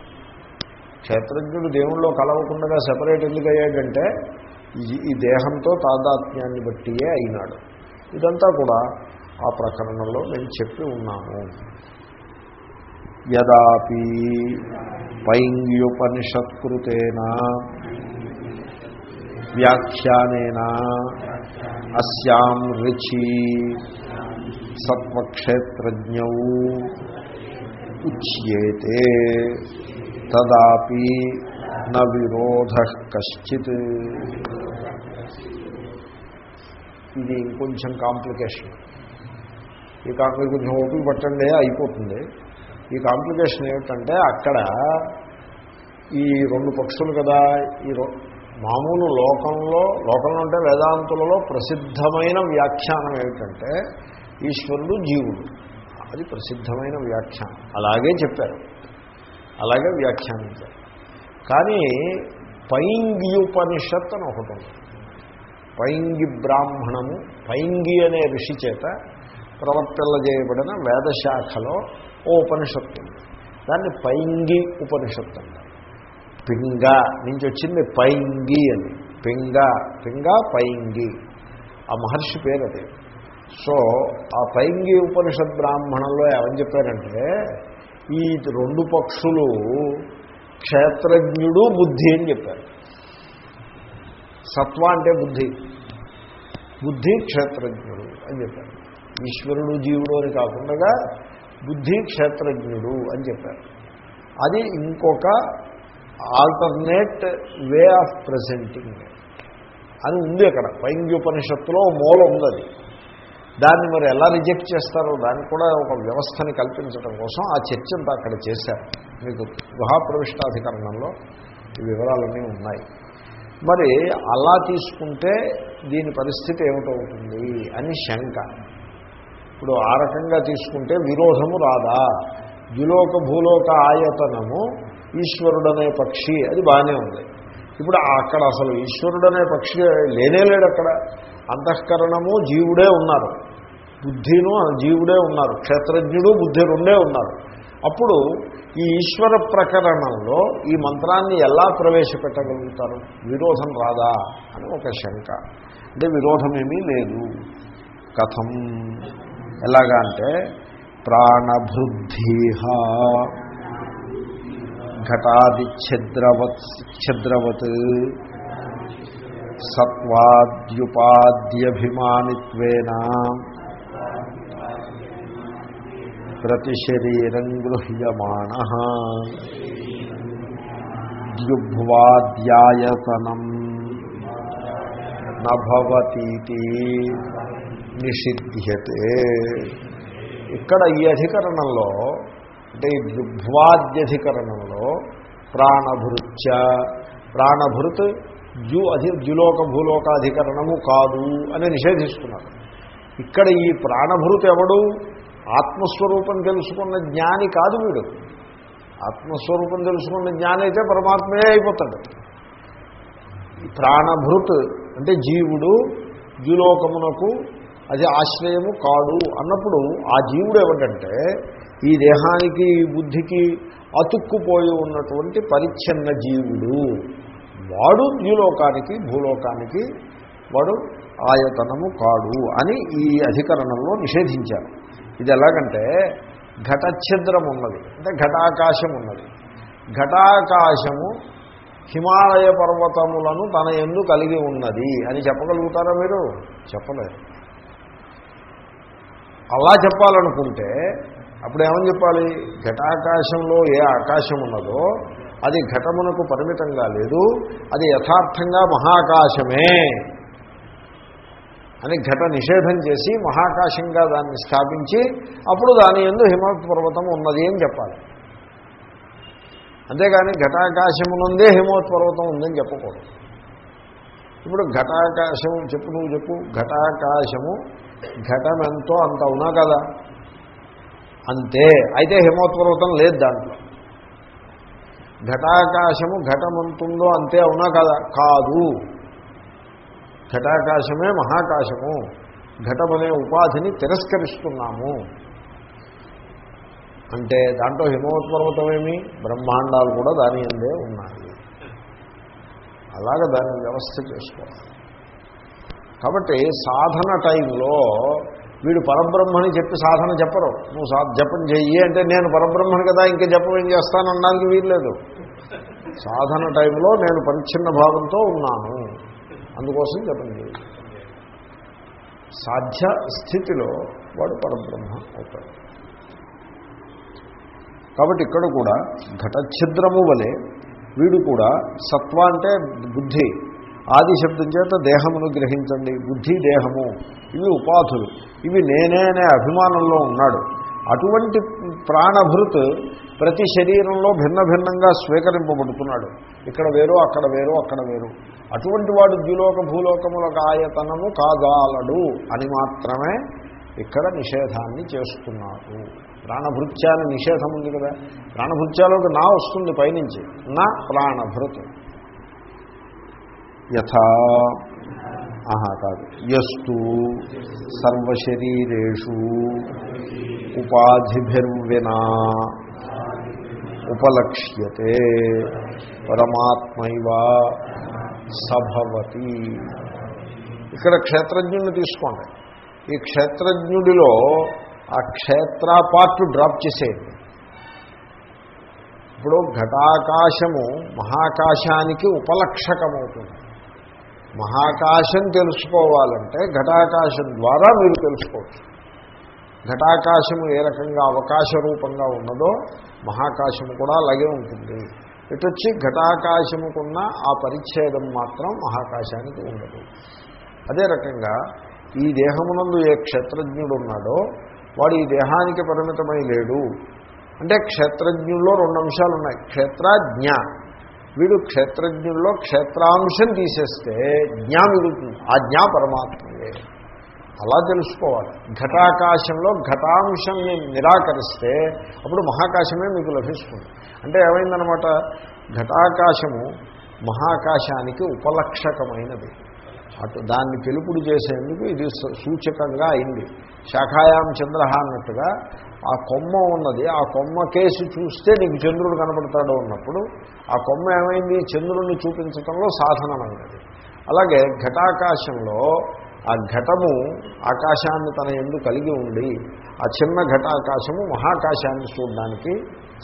క్షేత్రజ్ఞుడు దేవుళ్ళో కలవకుండా సపరేట్ ఎందుకు అయ్యాడంటే ఈ- దేహంతో తాదాత్మ్యాన్ని బట్టియే అయినాడు. ఇదంతా కూడా ఆ ప్రకరణంలో నేను చెప్పి ఉన్నాము యదాపి పైంగ్యుపనిషత్కృతేన వ్యాఖ్యానేన అస్యాం రుచి సత్వక్షేత్రజ్ఞౌ ఉచ్యేతే తదాపి న విరోధ కశ్చిత్. ఇది ఇంకొంచెం కాంప్లికేషన్. ఈ కాంప్లికేషన్ కొంచెం ఓపిక పట్టండి అయిపోతుంది. ఈ కాంప్లికేషన్ ఏమిటంటే అక్కడ ఈ రెండు పక్షులు కదా ఈ మామూలు లోకంలో లోకంలో అంటే వేదాంతులలో ప్రసిద్ధమైన వ్యాఖ్యానం ఏమిటంటే ఈశ్వరుడు జీవుడు. అది ప్రసిద్ధమైన వ్యాఖ్యానం. అలాగే చెప్పారు. అలాగే వ్యాఖ్యానించారు. కానీ పైంగ్యుపనిషత్ అని ఒకటి ఉంది. పైంగి బ్రాహ్మణము పైంగి అనే ఋషి చేత ప్రవర్తిల్లజేయబడిన వేదశాఖలో ఓ ఉపనిషత్తు ఉంది. దాన్ని పైంగి ఉపనిషత్తు అంటారు. పింగ నుంచి వచ్చింది పైంగి అని. పింగ పింగ పైంగి. ఆ మహర్షి పేరు అది. సో ఆ పైంగి ఉపనిషత్ బ్రాహ్మణంలో ఏమని చెప్పారంటే ఈ రెండు పక్షులు క్షేత్రజ్ఞుడు బుద్ధి అని చెప్పారు. సత్వ అంటే బుద్ధి. బుద్ధి క్షేత్రజ్ఞుడు అని చెప్పారు. ఈశ్వరుడు జీవుడు అని కాకుండా బుద్ధి క్షేత్రజ్ఞుడు అని చెప్పారు. అది ఇంకొక ఆల్టర్నేట్ వే ఆఫ్ ప్రజెంటింగ్ అని ఉంది అక్కడ. పైంగ్యుపనిషత్తులో ఓ మూల ఉంది అది దాన్ని మరి ఎలా రిజెక్ట్ చేస్తారో దానికి కూడా ఒక వ్యవస్థని కల్పించడం కోసం ఆ చర్చంతా అక్కడ చేశారు. మీకు గృహప్రవిష్టాధికరణంలో ఈ వివరాలన్నీ ఉన్నాయి. మరి అలా తీసుకుంటే దీని పరిస్థితి ఏమిటవుతుంది అని శంక. ఇప్పుడు ఆ రకంగా తీసుకుంటే విరోధము రాదా? ద్విలోక భూలోక ఆయతనము ఈశ్వరుడనే పక్షి అది బాగానే ఉంది. ఇప్పుడు అక్కడ అసలు ఈశ్వరుడనే పక్షి లేనే లేడు అక్కడ. అంతఃకరణము జీవుడే ఉన్నారు. బుద్ధిను జీవుడే ఉన్నారు. క్షేత్రజ్ఞుడు బుద్ధి రెండే ఉన్నారు. అప్పుడు ఈ ఈశ్వర ప్రకరణంలో ఈ మంత్రాన్ని ఎలా ప్రవేశపెట్టగలుగుతారు? విరోధం రాదా? అని ఒక శంక. అంటే విరోధమేమీ లేదు. కథం. ఎలాగా అంటే ప్రాణభృద్ధీహ ఘటాది ఛద్రవత్ ఛద్రవత్ సత్వాద్యుపాద్యభిమానిత్వేన ప్రతిశరీరం గృహ్యమాణ ద్యుభ్వాద్యాయతనం నభవతీతి నిషిధ్యతే ఇక్కడ ఈ అధికరణంలో అంటే ఈ ద్యుభ్వాద్యధికరణంలో ప్రాణభృత్య ప్రాణభృత్ జు అధి ద్యులోక భూలోకాధికరణము కాదు అని నిషేధిస్తున్నారు. ఇక్కడ ఈ ప్రాణభృత్ ఎవడు? ఆత్మస్వరూపం తెలుసుకున్న జ్ఞాని కాదు వీడు. ఆత్మస్వరూపం తెలుసుకున్న జ్ఞాని అయితే పరమాత్మయే అయిపోతాడు. ఈ ప్రాణభృత్ అంటే జీవుడు ద్యులోకమునకు అది ఆశ్రయము కాడు అన్నప్పుడు ఆ జీవుడు ఏమిటంటే ఈ దేహానికి ఈ బుద్ధికి అతుక్కుపోయి ఉన్నటువంటి పరిచ్ఛన్న జీవుడు. వాడు ద్యులోకానికి భూలోకానికి వాడు ఆయతనము కాడు అని ఈ అధికరణంలో నిషేధించారు. ఇది ఎలాగంటే ఘటఛిద్రం ఉన్నది అంటే ఘటాకాశం ఉన్నది. ఘటాకాశము హిమాలయ పర్వతములను తన ఎందు కలిగి ఉన్నది అని చెప్పగలుగుతారా మీరు? చెప్పలేరు. అలా చెప్పాలనుకుంటే అప్పుడు ఏమని చెప్పాలి? ఘటాకాశంలో ఏ ఆకాశం ఉన్నదో అది ఘటమునకు పరిమితంగా లేదు అది యథార్థంగా మహాకాశమే అని ఘట నిషేధం చేసి మహాకాశంగా దాన్ని స్థాపించి అప్పుడు దాని ఎందు హిమవత్ పర్వతం ఉన్నది అని చెప్పాలి. అంతేగాని ఘటాకాశమునందే హిమవత్ పర్వతం ఉందని చెప్పకూడదు. ఇప్పుడు ఘటాకాశం చెప్పు నువ్వు చెప్పు ఘటాకాశము ఘటం ఎంతో అంత ఉన్నా కదా? అంతే. అయితే హిమోత్పర్వతం లేదు దాంట్లో. ఘటాకాశము ఘటమంతుందో అంతే అవునా కదా? కాదు. ఘటాకాశమే మహాకాశము. ఘటమనే ఉపాధిని తిరస్కరిస్తున్నాము. అంటే దాంట్లో హిమవత్పర్వతమేమి బ్రహ్మాండాలు కూడా దాని అందే ఉన్నాయి. అలాగే దాన్ని వ్యవస్థ చేసుకోవాలి. కాబట్టి సాధన టైంలో వీడు పరబ్రహ్మని చెప్పి సాధన చెప్పరు. నువ్వు సా జపం చెయ్యి అంటే నేను పరబ్రహ్మని కదా ఇంకా జపం ఏం చేస్తాననడానికి వీల్లేదు. సాధన టైంలో నేను పరిచ్ఛిన్న భావంతో ఉన్నాను. అందుకోసం జపం చేయి సాధ్య స్థితిలో వాడు పరబ్రహ్మ అవుతాడు. కాబట్టి ఇక్కడ కూడా ఘటఛిద్రము వలె వీడు కూడా సత్వ అంటే బుద్ధి. ఆది శబ్దం చేత దేహమును గ్రహించండి బుద్ధి దేహము ఇవి ఉపాధులు. ఇవి నేనే అనే అభిమానంలో ఉన్నాడు. అటువంటి ప్రాణభృత్ ప్రతి శరీరంలో భిన్న భిన్నంగా స్వీకరింపబడుతున్నాడు. ఇక్కడ వేరు అక్కడ వేరు అక్కడ వేరు. అటువంటి వాడు ద్యులోక భూలోకములకు ఆయతనము కాగాలడు అని మాత్రమే ఇక్కడ నిషేధాన్ని చేస్తున్నారు ప్రాణభృత్యాన్ని నిషేధం ఉంది కదా? ప్రాణభృత్యాలోకి నా వస్తుంది పైనుంచి. నా ప్రాణభృతం. యథా ఆహా కాదు. ఎస్తు సర్వశరీరేషు ఉపాధిభిర్వినా ఉపలక్ష్యతే పరమాత్మైవ సభవతి. ఇక్కడ క్షేత్రజ్ఞుడిని తీసుకోండి. ఈ క్షేత్రజ్ఞుడిలో ఆ క్షేత్ర పార్ట్ డ్రాప్ చేసేయండి. ఇప్పుడు ఘటాకాశము మహాకాశానికి ఉపలక్షకమవుతుంది. మహాకాశం తెలుసుకోవాలంటే ఘటాకాశం ద్వారా మీరు తెలుసుకోవచ్చు. ఘటాకాశము ఏ రకంగా అవకాశ రూపంగా ఉన్నదో మహాకాశము కూడా అలాగే ఉంటుంది. ఇటొచ్చి ఘటాకాశముకున్న ఆ పరిచ్ఛేదం మాత్రం మహాకాశానికి ఉండదు. అదే రకంగా ఈ దేహమునందు ఏ క్షేత్రజ్ఞుడు ఉన్నాడో వాడు ఈ దేహానికి పరిమితమై లేడు. అంటే క్షేత్రజ్ఞుల్లో రెండు అంశాలు ఉన్నాయి క్షేత్రజ్ఞ వీడు క్షేత్రజ్ఞుల్లో క్షేత్రాంశం తీసేస్తే జ్ఞా మిగులుతుంది. ఆ జ్ఞా పరమాత్మయే. అలా తెలుసుకోవాలి. ఘటాకాశంలో ఘటాంశంని నిరాకరిస్తే అప్పుడు మహాకాశమే మీకు లభిస్తుంది. అంటే ఏమైందనమాట ఘటాకాశము మహాకాశానికి ఉపలక్షకమైనది. అటు దాన్ని పిలుపుడు చేసేందుకు ఇది సూ- సూచకంగా అయింది. శాఖాయాం చంద్ర అన్నట్టుగా ఆ కొమ్మ ఉన్నది. ఆ కొమ్మ కేసు చూస్తే నీకు చంద్రుడు కనపడతాడు అన్నప్పుడు ఆ కొమ్మ ఏమైంది? చంద్రుడిని చూపించటంలో సాధనమైనది అలాగే ఘటాకాశంలో ఆ ఘటము ఆకాశాన్ని తన ఎందు కలిగి ఉండి ఆ చిన్న ఘటాకాశము మహాకాశాన్ని చూడడానికి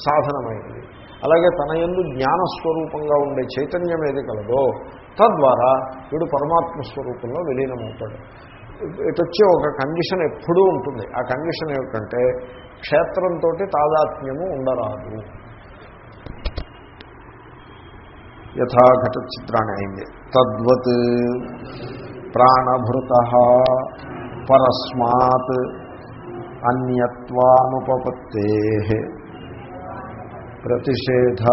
సాధనమైనది అలాగే తన ఎందు జ్ఞానస్వరూపంగా ఉండే చైతన్యం ఏది కలదో తద్వారా వీడు పరమాత్మ స్వరూపంలో విలీనమవుతాడు. ఇటొచ్చి ఒక కండిషన్ ఎప్పుడూ ఉంటుంది. ఆ కండిషన్ ఏమిటంటే క్షేత్రంతో తాదాత్మ్యము ఉండరాదు. యథాఘట చిత్రాన్ని అయింది. తద్వత్ ప్రాణభృత పరస్మాత్ అన్యత్వానుపపత్తే ప్రతిషేధ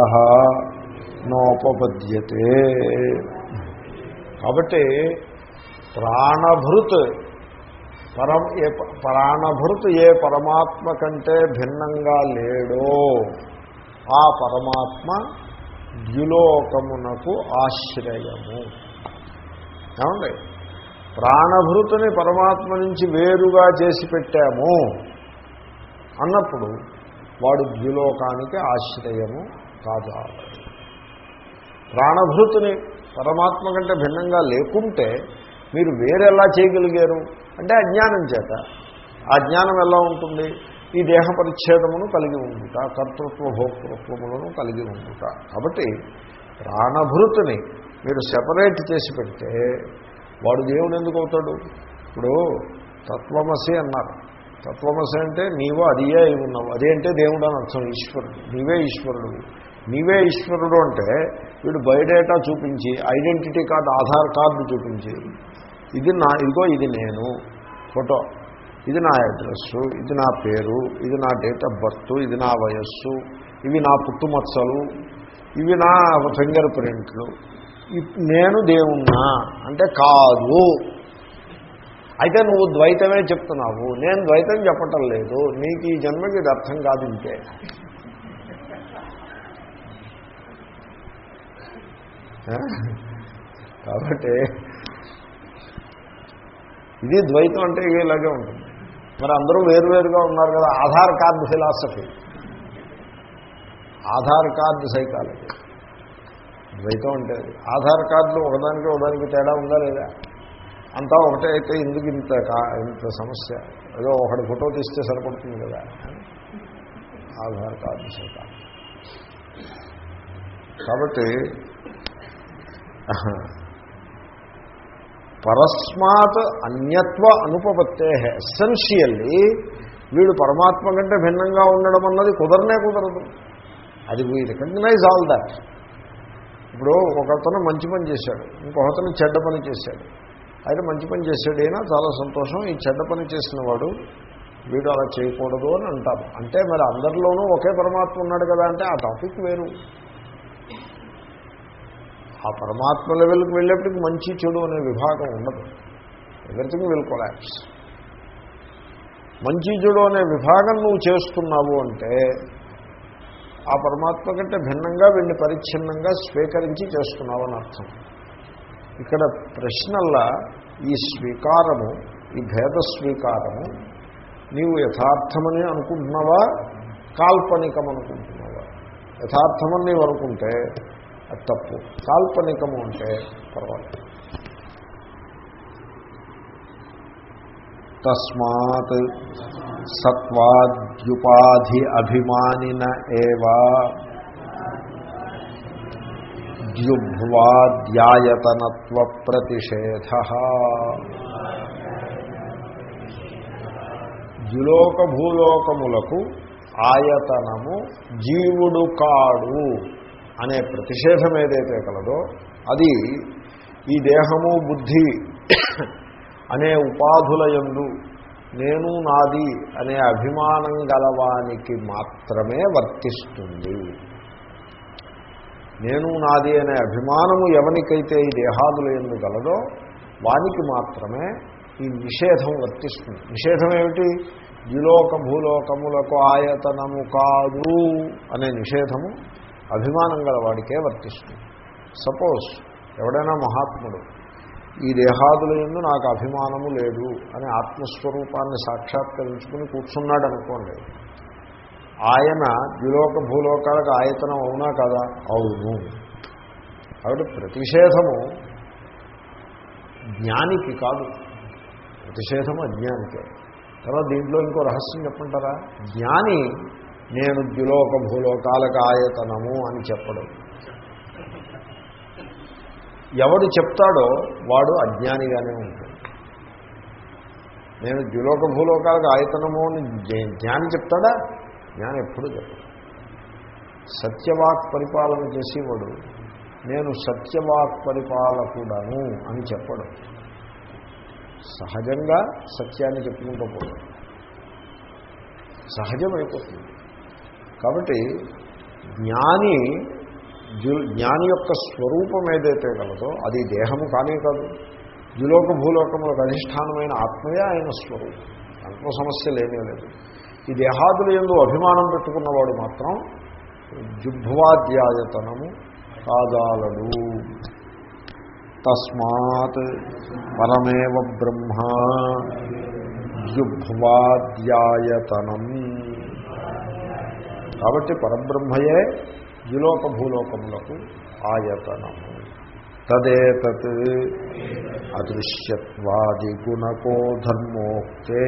నోపపద్యతే. కాబట్టి ప్రాణభృత్ పరం ఏ ప్రాణభృత్ ఏ పరమాత్మ కంటే భిన్నంగా లేడో ఆ పరమాత్మ ద్యులోకమునకు ఆశ్రయము. ఏమండి? ప్రాణభృతుని పరమాత్మ నుంచి వేరుగా చేసి పెట్టాము. అన్నప్పుడు వాడు ద్విలోకానికి ఆశ్రయము కాదు. ప్రాణభృతుని పరమాత్మ కంటే భిన్నంగా లేకుంటే మీరు వేరెలా చేయగలిగారు? అంటే అజ్ఞానం చేత. ఆ జ్ఞానం ఎలా ఉంటుంది? ఈ దేహ పరిచ్ఛేదమును కలిగి ఉండుట కర్తృత్వ భోక్తృత్వములను కలిగి ఉండుట. కాబట్టి ప్రాణభృతిని మీరు సెపరేట్ చేసి పెడితే వాడు దేవుడు ఎందుకు అవుతాడు? ఇప్పుడు తత్వమసి అన్నారు. తత్వమసి అంటే నీవో అదియే అయి ఉన్నావు. అదే అంటే దేవుడు అని అర్థం. ఈశ్వరుడు. నీవే ఈశ్వరుడు. నీవే ఈశ్వరుడు అంటే వీడు బయోడేటా చూపించి ఐడెంటిటీ కార్డు ఆధార్ కార్డు చూపించి ఇది నా ఇదిగో ఇది నేను ఫోటో. ఇది నా అడ్రస్సు ఇది నా పేరు ఇది నా డేట్ ఆఫ్ బర్త్ ఇది నా వయస్సు ఇవి నా పుట్టుమచ్చలు ఇవి నా ఫింగర్ ప్రింట్లు. ఇప్- నేను దేవున్నా అంటే కాదు. అయితే నువ్వు ద్వైతమే చెప్తున్నావు. నేను ద్వైతం చెప్పటం లేదు. నీకు ఈ జన్మకి ఇది అర్థం కాదు ఇంకే కాబట్టి ఇది ద్వైతం అంటే ఇలాగే ఉంటుంది. మరి అందరూ వేరువేరుగా ఉన్నారు కదా. Aadhaar card philosophy. Aadhaar card psychology. ద్వైతం అంటే ఆధార్ కార్డులు ఒకదానికి ఒకదానికి తేడా ఉందా లేదా? అంతా ఒకటే అయితే ఎందుకు ఇంత కా- ఇంత సమస్య? ఏదో ఒకటి ఫోటో తీస్తే సరిపడుతుంది కదా. ఆధార్ కార్డు కాబట్టి పరస్మాత్ అన్యత్వ అనుపపత్తే ఎస్సెన్షియల్లీ వీడు పరమాత్మ కంటే భిన్నంగా ఉండడం అన్నది కుదరనే కుదరదు. అది వీ రికగ్నైజ్ ఆల్ దాట్ ఇప్పుడు ఒకతను మంచి పని చేశాడు ఇంకొకతను చెడ్డ పని చేశాడు. అయితే మంచి పని చేశాడు చాలా సంతోషం. ఈ చెడ్డ పని చేసిన వాడు వీడు అలా చేయకూడదు అని అంటారు. అంటే మరి అందరిలోనూ ఒకే పరమాత్మ ఉన్నాడు కదా అంటే ఆ టాపిక్ వేరు. ఆ పరమాత్మ లెవెల్కి వెళ్ళేప్పటికి మంచి చెడు అనే విభాగం ఉండదు. Everything will collapse. మంచి చెడు అనే విభాగం నువ్వు చేస్తున్నావు అంటే ఆ పరమాత్మ కంటే భిన్నంగా వీడిని పరిచ్ఛిన్నంగా స్వీకరించి చేస్తున్నావు అని అర్థం. ఇక్కడ ప్రశ్నల్లా ఈ స్వీకారము ఈ భేద స్వీకారము నీవు యథార్థమని అనుకుంటున్నావా? కాల్పనికం అనుకుంటున్నావా యథార్థమని నీవు అనుకుంటే అది తప్పు. కాల్పనికము అంటే పర్వాలేదు. తస్మాత్ సత్వాద్యుపాధి అభిమానిన ఏవా ద్యుభ్వాద్యాయతనత్వ ప్రతిషేధ ద్యులోక భూలోకములకు ఆయతనము జీవుడు కాడు అనే ప్రతిషేధం ఏదైతే కలదో అది ఈ దేహము బుద్ధి అనే ఉపాధులయందు నేను నాది అనే అభిమానం గలవానికి మాత్రమే వర్తిస్తుంది నేను నాది అనే అభిమానము ఎవనికైతే ఈ దేహాదులు ఎందు గలదో వానికి మాత్రమే ఈ నిషేధం వర్తిస్తుంది. నిషేధం ఏమిటి? ద్విలోక భూలోకములకు ఆయతనము కాదు అనే నిషేధము అభిమానం గల వాడికే వర్తిస్తుంది. సపోజ్ ఎవడైనా మహాత్ముడు ఈ దేహాదుల ఎందు నాకు అభిమానము లేదు అని ఆత్మస్వరూపాన్ని సాక్షాత్కరించుకుని కూర్చున్నాడు అనుకోండి ఆయన ద్విలోక భూలోకాలకు ఆయతనం అవునా కదా? అవును. కాబట్టి ప్రతిషేధము జ్ఞానికి కాదు. ప్రతిషేధము అజ్ఞానికే. తర్వాత దీంట్లో ఇంకో రహస్యం చెప్పంటారా జ్ఞాని నేను ద్విలోక భూలోకాలకు ఆయతనము అని చెప్పడం. ఎవడు చెప్తాడో వాడు అజ్ఞానిగానే ఉంటాడు. నేను ద్విలోక భూలోకాలకు ఆయతనము అని జ్ఞ- జ్ఞాని చెప్తాడా? జ్ఞానం ఎప్పుడూ చెప్పదు సత్యవాక్ పరిపాలన చేసేవాడు నేను సత్యవాక్ పరిపాలకుడను అని చెప్పడు. సహజంగా సత్యాన్ని చెప్పుకుంటూ పోతాడు సహజమైపోతుంది. కాబట్టి జ్ఞాని జు- జ్ఞాని యొక్క స్వరూపం ఏదైతే కలదో అది దేహము కానే కాదు. ద్విలోక భూలోకములకు అధిష్టానమైన ఆత్మయే ఆయన స్వరూపం. దాంట్లో సమస్య లేనే లేదు. ఈ దేహాదుల ఎందు అభిమానం పెట్టుకున్నవాడు మాత్రం జుభ్వాధ్యాయతనము కాదాలడు తస్మాత్ పరమేవ బ్రహ్మ జుభ్వాధ్యాయతనం కాబట్టి పరబ్రహ్మయే ద్విలోక భూలోకములకు ఆయతనము. తదేతత్ అదృశ్యత్వాది గుణకో ధర్మోక్తే.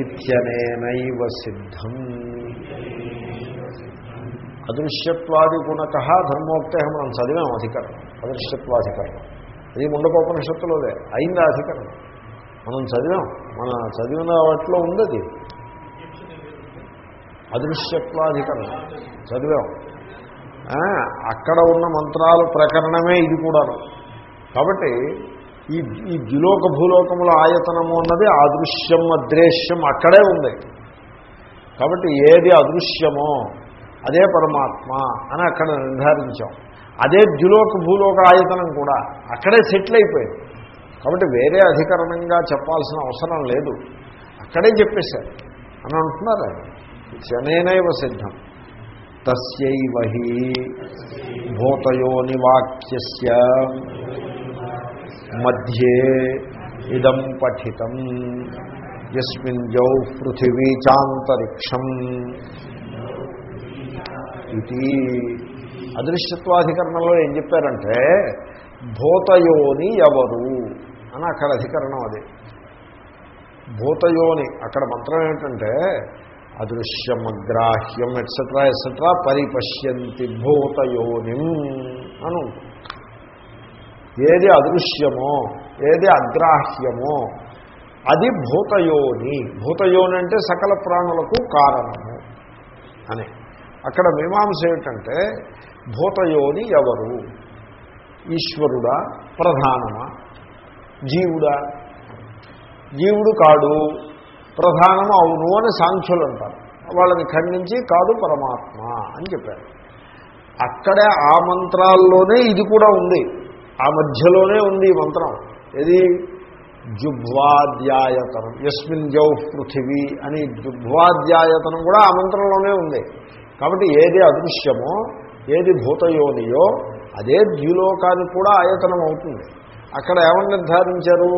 ఇత్యనేనైవ సిద్ధం. అదృశ్యత్వాది గుణక ధర్మోక్తే మనం చదివాం అధికరణం అదృశ్యత్వాధికరణం. అది ముండకోపనిషత్తులోదే. అయింది అధికరణం? మనం చదివాం. మన చదివిన వాటిలో ఉంది అది అదృశ్యత్వాధికరణం. చదివాం. అక్కడ ఉన్న మంత్రాల ప్రకరణమే ఇది కూడాను. కాబట్టి ఈ ఈ ద్విలోక భూలోకముల ఆయతనము అన్నది అదృశ్యం అదృశ్యం అక్కడే ఉంది. కాబట్టి ఏది అదృశ్యమో అదే పరమాత్మ అని అక్కడ నిర్ధారించాం. అదే ద్విలోక భూలోక ఆయతనం కూడా అక్కడే సెటిల్ అయిపోయింది. కాబట్టి వేరే అధికరణంగా చెప్పాల్సిన అవసరం లేదు. అక్కడే చెప్పేశారు. అని అంటున్నారు శనేనైవ సిద్ధం. తస్యైవ హి భూతయోని వాక్యస్య మధ్యే ఇదం పఠితం ఎస్మిన్ జౌ పృథివీ చాంతరిక్షం ఇది అదృశ్యత్వాధికరణంలో ఏం చెప్పారంటే భూతయోని ఎవరు? అని అక్కడ అధికరణం అది. భూతయోని అక్కడ మంత్రం ఏంటంటే అదృశ్యమగ్రాహ్యం ఎట్సెట్రా ఎట్సెట్రా పరిపశ్యంతి భూతయోనిం అని ఉంటుంది. ఏది అదృశ్యమో ఏది అగ్రాహ్యమో అది భూతయోని. భూతయోని అంటే సకల ప్రాణులకు కారణము అని. అక్కడ మీమాంస ఏమిటంటే భూతయోని ఎవరు? ఈశ్వరుడా ప్రధానమా? జీవుడా? జీవుడు కాడు ప్రధానము అవును అని సాంఖ్యులు అంటారు. వాళ్ళని ఖండించి కాదు పరమాత్మ అని చెప్పారు. అక్కడే ఆ మంత్రాల్లోనే ఇది కూడా ఉంది. ఆ మధ్యలోనే ఉంది ఈ మంత్రం. ఇది జుభ్వాధ్యాయతనం ఎస్మిన్ జౌ పృథివీ అని జుభ్వాధ్యాయతనం కూడా ఆ మంత్రంలోనే ఉంది. కాబట్టి ఏది అదృశ్యమో ఏది భూతయోనియో అదే ద్యులోకానికి కూడా ఆయతనం అవుతుంది. అక్కడ ఏమని నిర్ధారించారు?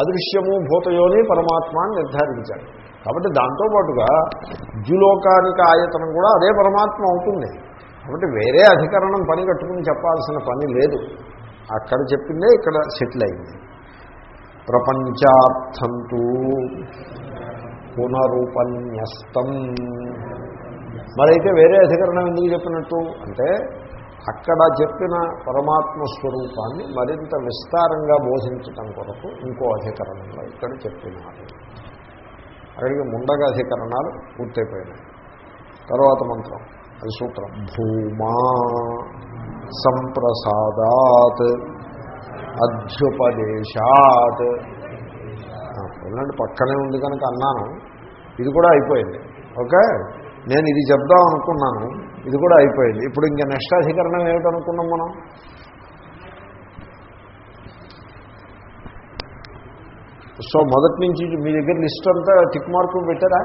అదృశ్యము భూతయోని పరమాత్మ అని నిర్ధారించారు. కాబట్టి దాంతోపాటుగా ద్యులోకానికి ఆయతనం కూడా అదే పరమాత్మ అవుతుంది. కాబట్టి వేరే అధికరణం పని కట్టుకుని చెప్పాల్సిన పని లేదు. అక్కడ చెప్పిందే ఇక్కడ సెటిల్ అయింది. ప్రపంచార్థంతో పునరుపన్యస్తం. మరైతే వేరే అధికరణం ఎందుకు చెప్పినట్టు? అంటే అక్కడ చెప్పిన పరమాత్మ స్వరూపాన్ని మరింత విస్తారంగా బోధించటం కొరకు ఇంకో అధికరణంలో ఇక్కడ చెప్పినారు. అక్కడికి ముండగా అధికరణాలు పూర్తయిపోయినాయి. తర్వాత మంత్రం. అది సూత్రం. భూమా సంప్రసాదాత్ అధ్యుపదేశాత్. ఎందుకంటే పక్కనే ఉంది కనుక అన్నాను ఇది కూడా అయిపోయింది. ఓకే? నేను ఇది చెప్దాం అనుకున్నాను ఇది కూడా అయిపోయింది. ఇప్పుడు ఇంకా నెక్స్ట్ అధికరణం ఏమిటనుకున్నాం మనం? సో మొదటి నుంచి మీ దగ్గర లిస్ట్ అంతా టిక్ మార్కు పెట్టారా?